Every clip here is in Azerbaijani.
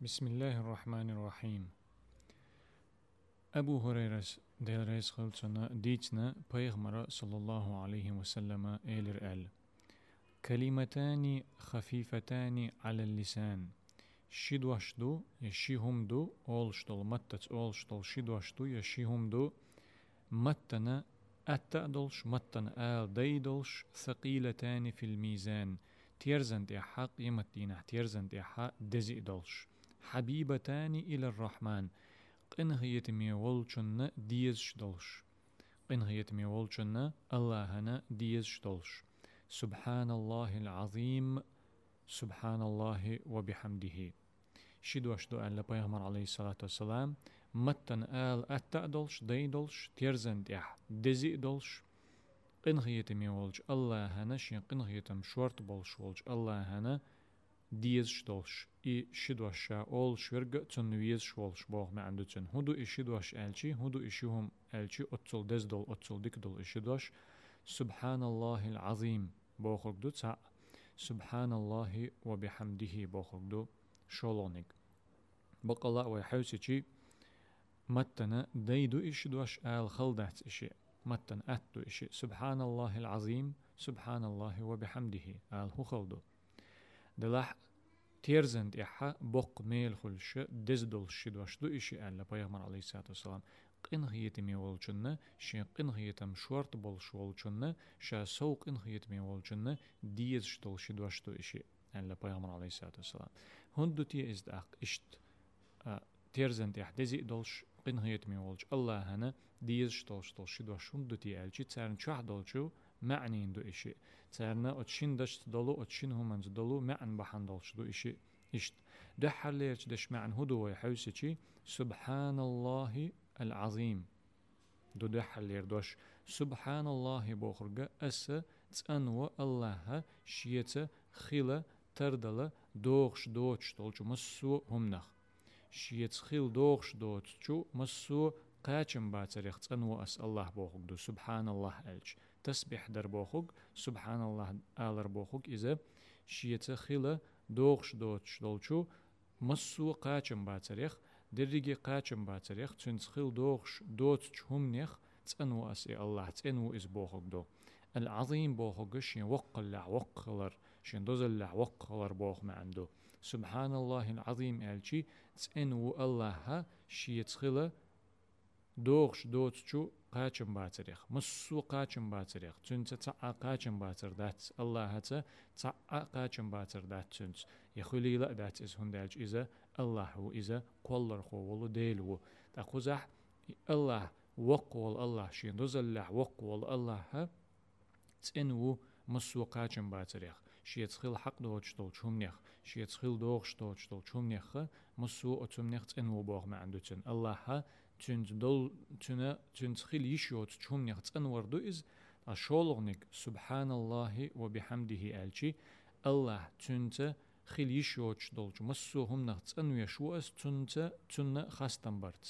بسم الله الرحمن الرحيم. أبو هريرة ديل ريس خلصنا ديتنا بيغمرة صلى الله عليه وسلم إيلر أل كلمتان خفيفتان على اللسان. شدوشدو يشيهم دو أولشتل متت أولشتل شدوشدو يشيهم دو. متنا أتأدلش متن آل ديدلش ثقيلتان في الميزان. تيرزن دي حق يمتينا تيرزن دي حق دزي دلش حبيبتان إلى الرحمن. قنهيت مي ولچن ديز شدلش قنهيت الله هنا ديز شدلش سبحان الله العظيم. سبحان الله وبحمده. شدوش دو أن لبيغمر عليه الصلاة والسلام متن آل أتأ دولش دي دولش تيرزن ديح دزي دولش. قنغيت مي ولج الله هنا شين قنغيتم شورت بولش ولج الله هنا ديز شدولش إي شدوشا أول شورغ تن ويز شولش بوغ ما عنده تن هدو إي شدوش ألشي هدو إشيهم ألشي أتل دز دول أتل ديك دول إشدوش سبحان الله العظيم بوخرق دو تسع سبحان الله وبحمده بوخرق دو شولونيك بقلا ويحوسي متنا ديدو إشي دوش آل خلدات إشي متن أتو إشي سبحان الله العظيم سبحان الله وبحمده آل هو خلدو Dela terzend iha bok mel xulşu dezdolşu dvaşdu işi elle Peygamber Aleyhissalatu vesselam qın hiyetimi olçunna şi qın hiyetem şort bolşu olçunna şa soğuk qın hiyetimi olçunna diyez şdolşu dvaşdu işi elle Peygamber Aleyhissalatu vesselam. Hundu ti izd aq işt terzend ih dezi dolş qın hiyetimi olç Allahana diyez şdolşu dvaşun duti elçi çarn çah dolçu معني عنده إشي تسعرنا أتشين دش تدلو أتشين هم أنت دلو معن بحن دلش دو إشي إشت ده حليرت دش معن هدو ويحوسي سبحان الله العظيم دو ده حلير دوش. سبحان الله بوخرجة أسا تأنو الله شيتا خيلة تردلة دوغش دوتش تولچو مسو همنخ شيت خيل دوغش دوتشو مسو قاچم باتريخ تأنو أس الله بوخرجة سبحان الله ألش تسبح در بوخوك سبحان الله آلر بوخوك إذا شيت خيلة دوغش دوتش دولچو مسو قاچم باڅريخ دريجي قاچم باڅريخ تشنس خيل دوغش دوتش همنيخ څنو اس الله څنو اس بوخوك دو. العظيم بوخوك شين وقلع وقلر شين دوزلع وقلر بوخ ما عنده سبحان الله العظيم الشي تسأنو الله شيت خيلة دوغش دوت شو قاچم باڅريخ مسو قاچم باڅريخ چونچ څا قاچم باڅر دات الله هتا څا قاچم باڅر دات چونچ يخلي لا دات از هنداج اذا الله هو اذا قولر خو ولو ديلو تاخذح الله وقول الله شين دوزلح وقول الله ها تسنو مسو قاچم باڅريخ შეეცხილ ჰაკდო ჩტო ჩუმნეხ შეეცხილ დოღ შტო ჩტო ჩუმნეხ მოსუ ოცუმნეხ წენუ ბოღმა ანდუცენ ალლაჰა ჩუნჯ დოლ ჩუნა ჩუნცხილ იშიოთ ჩუმნეხ წენვარდუ ის აშოლღნიკ სუბჰანალლაჰი ვაბიჰამდიჰი ალჩი ალლაჰ ჩუნცა ხილ იშიოთ ჩდოლჩ მოსუ ჰუმნახ წენუე შუას ჩუნცა ჩუნა ხასტამბარც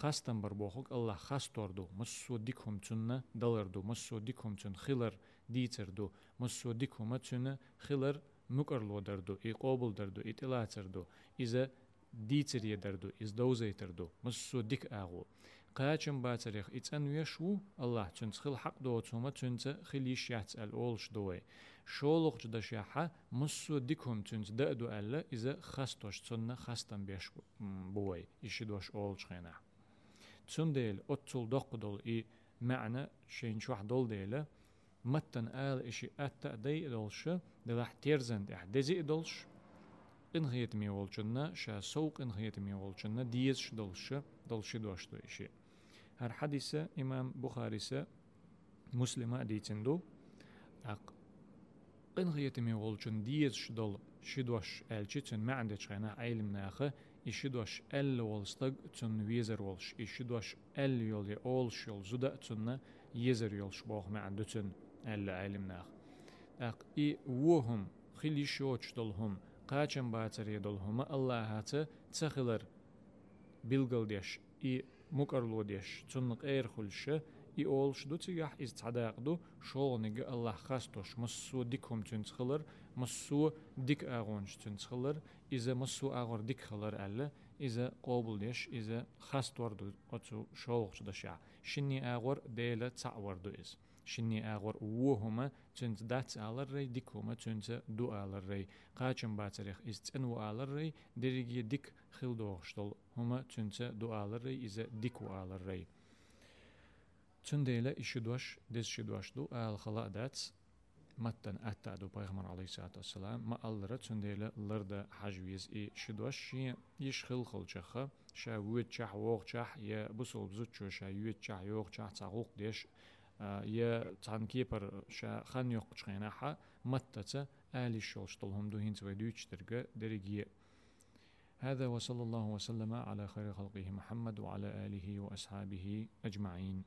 ხასტამბარ ბოხოკ ალლაჰ ხასტორდუ მოსუ დიქუმ ჩუნა დალარდუ მოსუ დიქუმ ჩუნ ხილარ خاستور دو مسو ديكهم تن دلر دو مسو ديكهم تن خيلر ديتر دو مسو ديكهم تن خيلر مقرلو دردو اي قوبل دردو اطلاع دو إذا ديتر يدردو إز دوزي تردو مسو ديك آغو قاچم باتريخ إتسان ويشو الله تنسخل حق دو توما تنس خليش يحتسأل أولش دوي شولوخ جدا شاحة مسو ديكهم تنس دأدو ألا إذا خستوش تسنة خستن بيش بوي إشدوش أولش خينا تسن ديل أتول دوق دول إي معنى شين شوح دول ديلا متن آل إشي أتا دي دولش دلح تيرزن دي دزي دولش إنغيت مي ولچنا شا سوق إنغيت مي ولچنا ديز شدلش دلش دوشتو إشي هر حديثة إمام بخاري مسلمة ديتندو أق إنغيت مي ولچن ديز شدل شدوش ألچي تن ما عندك خينا علم ناخه إشدوش أل ولستق تن ويزر ولش إشدوش أل يول يولش يول زودا تن يزر يولش بوخ ما عنده تن أل علم ناخ أق إي وهم خلي شوچ دلهم قاچم باچر يدلهم الله هاته تسخلر بلغل ديش إي مقرلو ديش تنق اير خلشه إي أولش دو تيجح إز تعداق دو شول نيجا الله خاستوش مسو ديكم تنتخلر مسو ديك أغونش تنسخلر إذا مسو أغور ديك خلر ألا إذا قابل ديش إذا خاست وردو أتو شوق دشع شني أغور ديلا تع وردو إز شني أغور وهما تنت دات على الري ديك هما تنت دو على الري قاچن باتريخ إز تنو على الري دريجي ديك خل دوغشتل هما تنت دو على الري إذا ديكو على الري تنديلا إشدوش دز شدوش دو آل خلا داتس متن أتا دو پیغمبر عليه الصلاة والسلام ما ألرا تنديلا لرد حجويز إي شدوش شي يش خل خل چخه شا ويت چح ووق يا تان كيبر شا خان يوق تشخينا حا متتا آلي شول شطلهم دوهين تويدوش ترقى درقية هذا وصلى الله وسلم على خير خلقه محمد وعلى آله وأصحابه أجمعين.